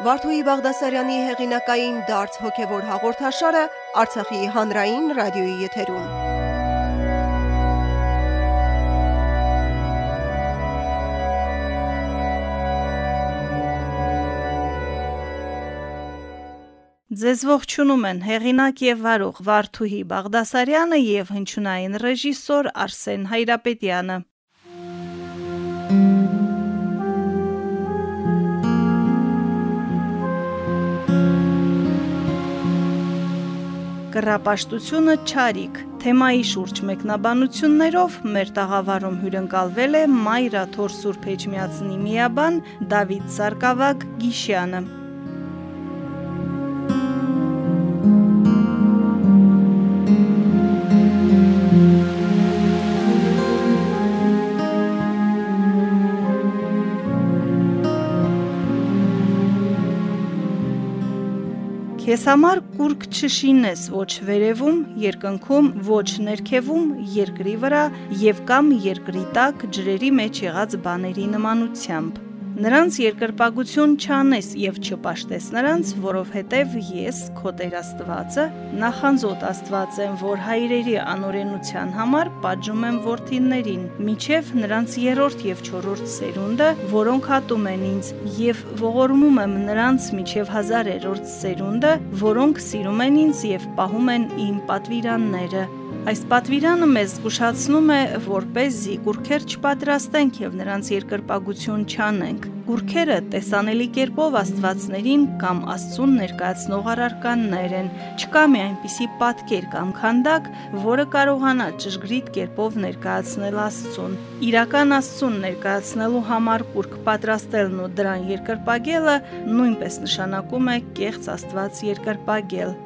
Վարդուհի Բաղդասարյանի հեղինակային դարձ հոգևոր հաղորդաշարը Արցախի հանրային ռադիոյի եթերում։ Ձեզ ողջունում են հեղինակ եւ վարող Վարդուհի Բաղդասարյանը եւ հնչյունային ռեժիսոր Արսեն Հայրապետյանը։ Կռապաշտությունը չարիք թեմայի շուրջ մեկնաբանություններով մեր տաղավարում հյուրընկալվել է Մայրաթոր Սուրբ Էջմիածնի միաբան Դավիթ Սարգսակ Գիշյանը։ Քեզ համար կուրկ չշինես ոչ վերևում, երկնքում, ոչ ներքևում, երկրի վրա եւ կամ երկրի տակ ջրերի մեջ եղած բաների նմանությամբ։ Նրանց երկրպագություն չանես եւ չպաշտես նրանց, որովհետեւ ես քո Տեր Աստվածը նախանձոտ Աստված եմ, որ հայրերի անօրենության համար պատժում եմ որդիներին, միջև նրանց երրորդ եւ չորրորդ սերունդը, որոնք հատում են ինձ, եւ ողորմում եմ նրանց միջև հազարերորդ սերունդը, որոնք սիրում են ինձ եւ պահում են իմ պատվիրանները։ Այս պատվիրանը մեզ զգուշացնում է, որպեսզի կուրքեր չպատրաստենք եւ նրանց երկրպագություն չանենք։ Կուրքերը տեսանելի կերպով աստվածներին կամ Աստծուն ներկայացնող առարկաններ են։ Չկա մի այնպիսի պատկեր կամ քանդակ, որը կարողանա ճշգրիտ կերպով ներկայացնել Աստծուն։ Իրական Աստծուն ներկայացնելու համար կուրք պատրաստելն ու դրան երկրպագելը նույնպես նշանակում է կեղծ Աստված երկրպագել։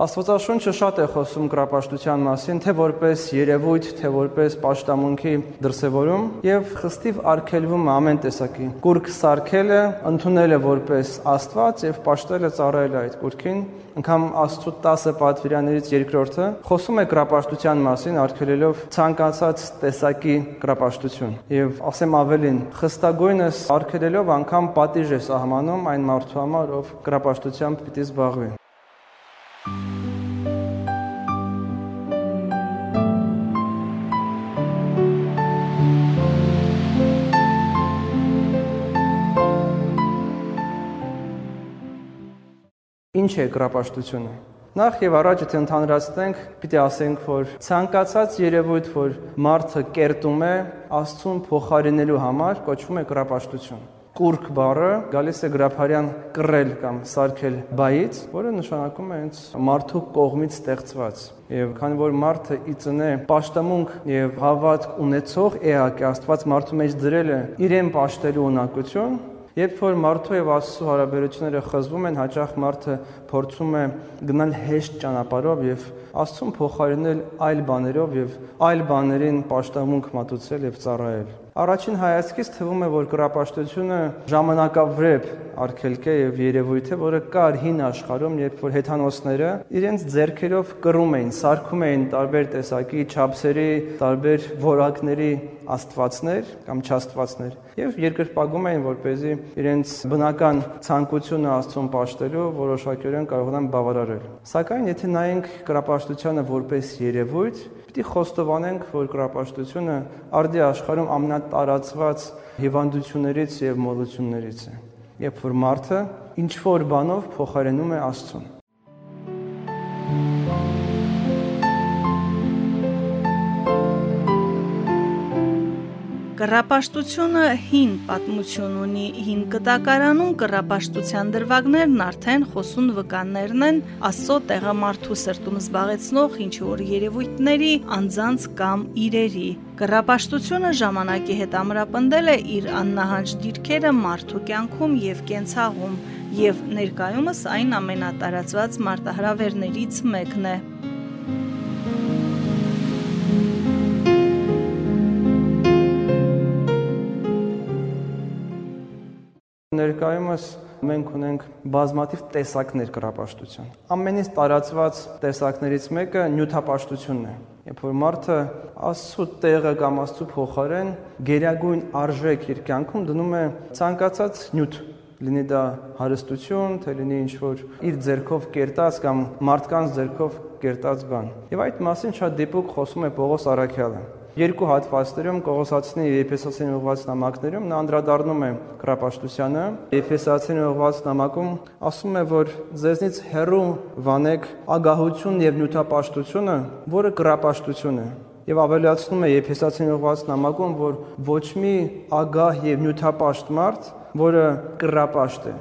Աստվածաշունչը շատ է խոսում կրապաշտության մասին, թե որպես երևույթ, թե որպես պաշտամունքի դրսևորում եւ խստիվ արգելվում է ամեն տեսակի։ Կուրք սարքելը, ընդունել է որպես Աստված եւ պաշտելը ծառայել այդ կուրքին, անգամ Աստծո 10 պատվիրաններից երկրորդը խոսում է կրապաշտության մասին, արգելելով ցանկացած տեսակի կրապաշտություն։ Եվ ասեմ ավելին, խստագույնս արգելելով անգամ պատիժ է սահմանում այն մարդու համար, ով կրապաշտությամբ պիտի զբաղվի։ Ինչ է կրապաշտությունը։ Նախ եւ առաջ եթե ընդհանրացնենք, պիտի ասենք, որ ցանկացած երևույթ, որ մարդը կերտում է Աստծուն փոխարինելու համար, կոչվում է կրապաշտություն։ Կուրկ բառը գալիս է գրափարյան կռել կամ սարքել բայից, որը նշանակում է հենց մարդու կողմից ստեղծված։ Եվ քանի որ մարդը ի ծնե պաշտամունք եւ հավատք ունեցող էակ է Աստված մարդու մեջ դրել է իրեն պաշտելու ունակություն, Երբ որ մարդու եւ Աստծո հարաբերությունները խզվում են, հաճախ մարդը փորձում է գնալ հեշտ ճանապարհով եւ Աստծուն փոխարինել այլ բաներով եւ այլ բաներին պաշտամունք մատուցել եւ ծառայել։ Առաջին հայացքից թվում է, որ կրապաշտությունը ժամանակավրեպ արգելք է եւ երևույթ է, որը կար հին աշխարհում, երբ որ հեթանոսները իրենց ձեռքերով կռում էին, սարքում էին տարբեր տեսակի չափսերի, տարբեր որակների աստվածներ կամ չաստվածներ եւ երկրպագում էին, որ เป զի իրենց բնական ցանկությունը Աստծուն պաշտելու որոշակիորեն կարողանան բավարարել։ Սակայն եթե նայենք կրապաշտությանը որպես երևույթ, Պիտի խոստովանենք, որ կրապաշտությունը արդի աշխարհում ամենատարածված հիվանդություններից եւ մոլություններից է։ Երբ որ մարդը ինչ որ բանով փոխարինում է Աստծուն։ Կռապաշտությունը հին պատմություն ունի։ Հին կտակարանում կռապաշտության դրվագներն արդեն խոսուն վկաններն են Աստծո տեղամարդու սրտում զբաղեցնող ինչ որ երևույթների, անձանց կամ իրերի։ Կռապաշտությունը ժամանակի հետ ամրապնդել է իր աննահանջ դիրքերը մարդու կյանքում եւ կենցաղում, եւ ներկայումս այն ամենատարածված մարտահրավերներից մեկն է։ ներկայումս մենք ունենք բազմաթիվ տեսակներ կրապաշտության։ Ամենից տարածված տեսակներից մեկը նյութապաշտությունն է։ Երբ որ մարդը Աստծո տեղը կամ Աստծո փոխարեն գերագույն արժեք իր կյանքում դնում է ցանկացած նյութ, լինի դա հարստություն, թե լինի ինչ որ իր ձեռքով կերտած կամ մարդկանց ձեռքով կերտած բան։ Եվ այդ մասին շատ դիպուկ խոսում է Պողոս Արաքյալը։ Երկու հատվածներում Կողոսացին եւ Եփեսոսին ուղված նամակներում նա անդրադառնում է կրապաշտությանը։ Եփեսացին ուղված նամակում ասում է, որ ձեզնից հերու վանեք ագահություն եւ նյութապաշտությունը, որը կրապաշտություն է եւ ավելացնում է Եփեսացին ուղված նամակում, որ ոչ մի ագահ եւ նյութապաշտ մարդ, որը կրապաշտ է,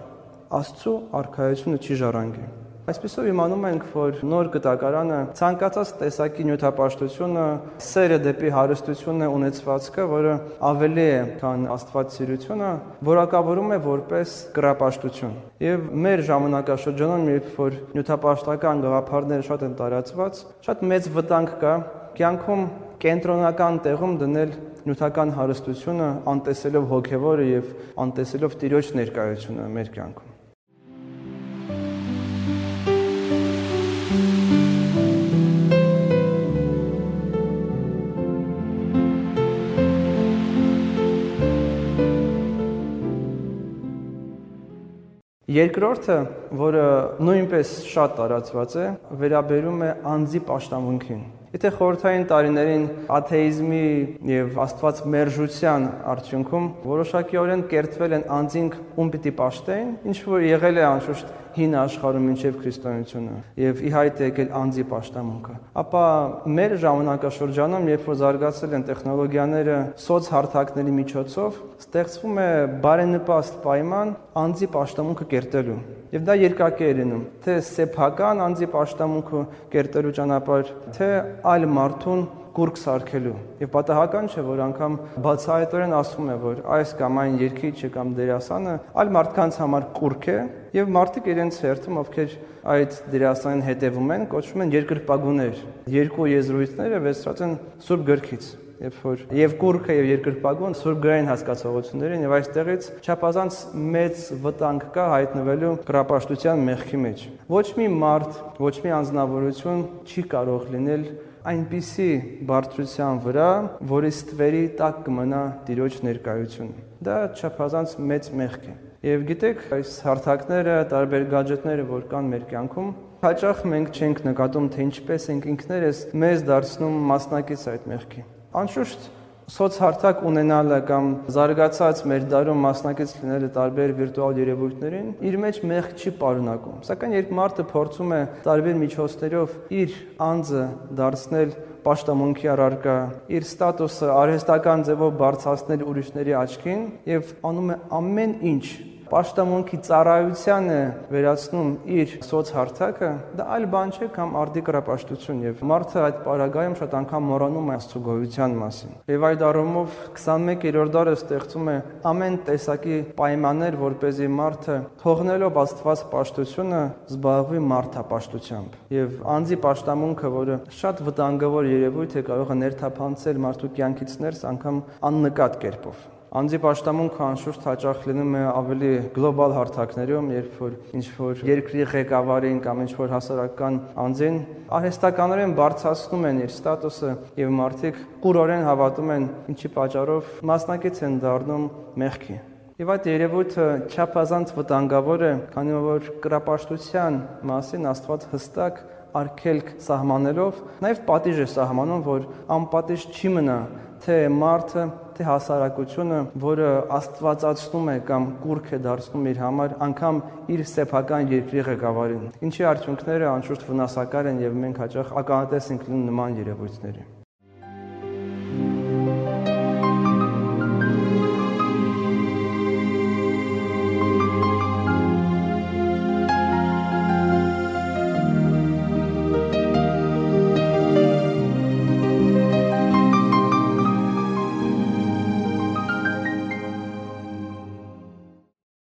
Աստծո արքայությունը չի ժառանգի։ Այսպեսով իմանում ենք, որ նոր գտակարանը ցանկացած տեսակի նյութապաշտությունը, սերը դեպի հարստությունը ունեցվածքը, որը ավելի է, քան աստվածասիրությունը, որակավորում է որպես կրապաշտություն։ Եվ մեր ժամանակաշրջանում, երբ որ նյութապաշտական գաղափարները շատ են տարածված, շատ մեծ վտանգ կա կյանքում կենտրոնական տեղում դնել նյութական հարստությունը, անտեսելով հոգևորը եւ անտեսելով Տիրոջ ներկայությունը մեր կյանքում։ Երկրորդը, որը նույնպես շատ տարածված է, վերաբերում է անձի աշտամունքին։ Եթե խորհրդային տարիներին աթեիզմի եւ աստված մերժության արդյունքում որոշակիորեն կերտվել են անձինք ում պիտի պաշտեն, ինչ որ եղել է անշուշտ հին աշխարհում մինչև քրիստոնեությունը եւ ի հայտ է եկել անձի աշտամունքը ապա մեր ժամանակաշրջանում երբ որ զարգացել են տեխնոլոգիաները սոցհարթակների միջոցով ստեղծվում է բարենպաստ պայման անձի աշտամունքը կերտելու եւ դա երկակի է լինում թե սեփական անձի աշտամունքը կերտելու ճանապարհ թե այլ մարդուն կուրկ սարքելու։ Եվ պատահական չէ, որ անգամ բացահայտորեն ասում է, որ այս կամ այն երկիչը կամ դերասանը այլ մարդկանց համար կուրկ է, եւ մարդիկ իրենց հերթում, ովքեր այդ դերասանին հետևում են, կոչվում են երկրպագուներ։ Երկու եզրույթները վեցրած են Սուրբ գրքից երբ որ եւ կուրքը եւ երկրպագուն սուրբ գրային հասկացողություններին եւ այստեղից չափազանց մեծ վտանգ կա հայտնվելու կրապաշտության մեղքի մեջ։ Ոչ մի մարդ, ոչ մի անznավորություն չի կարող լինել այնպիսի բարձրության վրա, որի ստվերի տակ կմնա Տիրոջ ներկայությունը։ Դա չափազանց մեծ մեղք է։ Եվ գիտեք, այս հարթակները, տարբեր գadgetները, որ կան մեր կյանքում, հաճախ մենք չենք նկատում, թե ինչպես ենք ինքներս մեզ դարձնում մասնակից այդ մեղքի։ Անշուշտ սոցհարթակ ունենալը կամ զարգացած մեր դարում մասնակից լինելը տարբեր վիրտուալ երևույթներին իր մեջ մեղք չի պարունակում։ Սակայն երբ մարդը փորձում է տարբեր միջոցներով իր անձը դարձնել պաշտամունքի առարկա, իր ստատուսը արհեստական ձևով բարձրացնել ուրիշների աչքին եւ անում է ամեն ինչ պաշտամունքի ծառայությանը վերացնում իր սոցհարթակը, դա այլ բան չէ, քան արդի կրապաշտություն եւ մարդը այդ պարագայում շատ անգամ մոռանում է Աստծո գոյության մասին։ Եվ այդ առումով 21-րդ դարը ստեղծում է ամեն տեսակի պայմաններ, որ เป զի մարդը թողնելով Աստված պաշտությունը զբաղվի մարդապաշտությամբ։ Եվ անձի պաշտամունքը, որը շատ վտանգավոր երևույթ է, կարող է ներթափանցել մարդու կյանքից ներս անգամ աննկատ կերպով։ Անձի պաշտամունքը անշուշտ հաճախ լինում է ավելի գլոբալ հարթակներում, երբ որ ինչ որ երկրի ղեկավարին կամ ինչ որ հասարակական անձին արհեստականորեն բարձրացնում են իր ստատուսը եւ մարդիկ կուրորեն հավատում են, ինչի պատճառով մասնակից են դառնում մեղքի։ Եվ այդ երևույթը չափազանց վտանգավոր է, քանի որ կրապաշտության մասին Աստված հստակ արգելք սահմանելով նաև պատիժ է սահմանում, որ անպատիժ չի մնա թե մարդը, թե հասարակությունը, որը աստվածացնում է կամ կուրք է դարձնում իր համար, անգամ իր սեփական երկրի ղեկավարին։ Ինչի արդյունքները անշուշտ վնասակար են եւ մենք հաճախ ականատես ենք լինում նման երևույթների։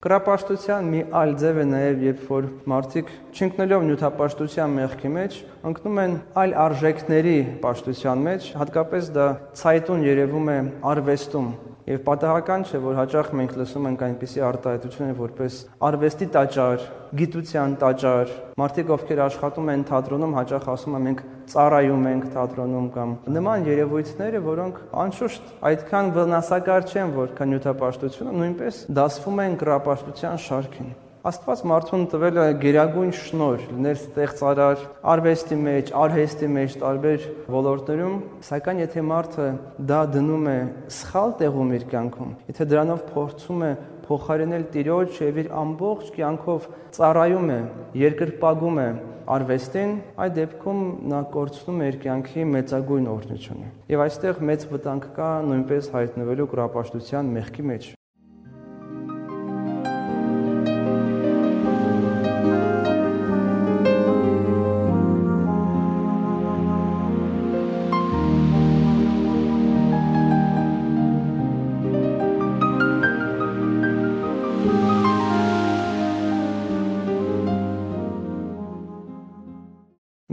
Կրապաշտության մի այլ ձև է նաև, երբ որ մարդիկ չընկնելով նյութապաշտության մեղքի մեջ, ընկնում են այլ արժեքների պաշտության մեջ, հատկապես դա ցայտուն երևում է արվեստում, Եվ պատահական չէ, որ հաճախ մենք լսում ենք այնպիսի արտահայտություններ, որպես արվեստի տաճար, գիտության տաճար։ Մարդիկ, ովքեր աշխատում են թատրոնում, հաճախ ասում են մենք ծառայում ենք թատրոնում կամ նման երևույթները, որոնք անշուշտ այդքան վնասակար չեն, որքան նյութապաշտությունը, նույնպես դասվում են գրապաշտության շարքին։ Աստված մարդուն տվել է գերագույն շնոր, լինել ստեղծարար, արվեստի մեջ, արհեստի մեջ, տարբեր ոլորտներում, սակայն եթե մարդը դա դնում է սխալ տեղում իր կյանքում, եթե դրանով փորձում է փոխարինել Տիրոջ եւ իր ամբողջ կյանքով ծառայում է, երկրպագում է արվեստին, այդ դեպքում նա կորցնում է իր կյանքի մեծագույն օրհնությունը։ Եվ այստեղ մեծ վտանգ կա նույնպես հայտնվելու կրապաշտության մեղքի մեջ։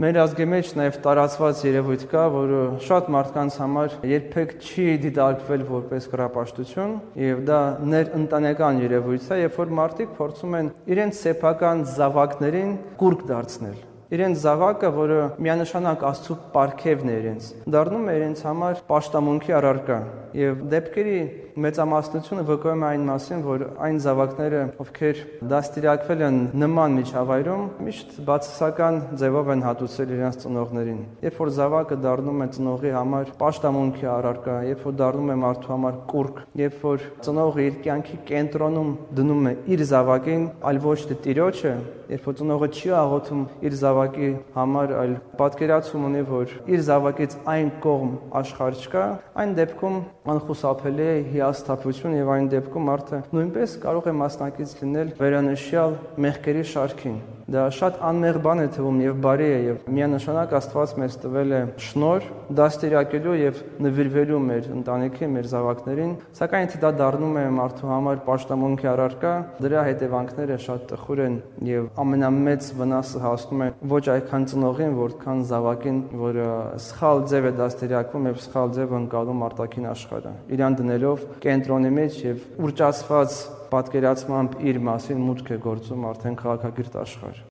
Մեր ազգի մեջ նաև տարածված երևույթ կա, որը շատ մարդկանց համար երբեք չի դիտարկվել որպես կրապաշտություն, եւ դա ներընտանեկան երևույթ է, երբ որ մարդիկ փորձում են իրենց սեփական զավակներին կուրկ դարձնել իրենց զավակը, որը միանշանակ Աստծո պարգևն է իրենց, դառնում է իրենց համար աշտամունքի առարկա։ Եվ դեպքերի մեծամասնությունը վկայում է այն մասին, որ այն զավակները, ովքեր դաստիարակվել են նման միջավայրում, միշտ բացասական ձևով են հատուցել իրենց ծնողներին։ Երբ որ զավակը դառնում է ծնողի համար աշտամունքի առարկա, երբ որ դառնում է մարդու համար կուրկ, երբ որ ծնողը իր կյանքի կենտրոնում դնում է իր զավակին, այլ ոչ թե տիրոջը, երբ որ ծնողը չի աղոթում իր զավակի համար, այլ պատկերացում ունի, որ իր զավակից այն կողմ աշխարհ չկա, այն դեպքում անխուսափելի է հիասթափություն եւ այն դեպքում մարդը նույնպես կարող է մասնակից լինել վերանշյալ մեղքերի շարքին Դա շատ անմեղ բան է թվում եւ բարի է եւ միանշանակ Աստված մեզ տվել է շնոր դաստիարակելու եւ նվիրվելու մեր ընտանիքի, մեր զավակներին, սակայն եթե դա դառնում է մարդու համար պաշտամունքի առարկա, դրա հետևանքները շատ տխուր են եւ ամենամեծ վնասը հասնում է ոչ այքան ծնողին, որքան զավակին, որը սխալ ձև է դաստիարակվում եւ սխալ ձև ընկալում արտաքին աշխարհը։ Իրան դնելով կենտրոնի մեջ եւ ուրճացված պատկերացմամբ իր մասին մուտք է գործում արդեն քաղաքագիրտ աշխարհ։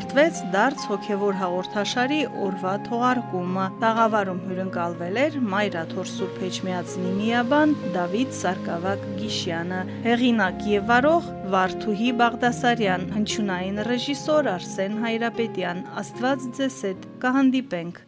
ավարտվեց դարձ հոգևոր հաղորդաշարի օրվա թողարկումը։ Տաղավարում հյուրընկալվել էր Մայրաթոր Սուրբ Էջմիածնի միաբան Դավիթ Սարգսակ Գիշյանը, հեղինակ եւ վարող Վարդուհի Բաղդասարյան, հնչյունային ռեժիսոր Արսեն Հայրապետյան։ Աստված ձեզ հետ կհանդիպենք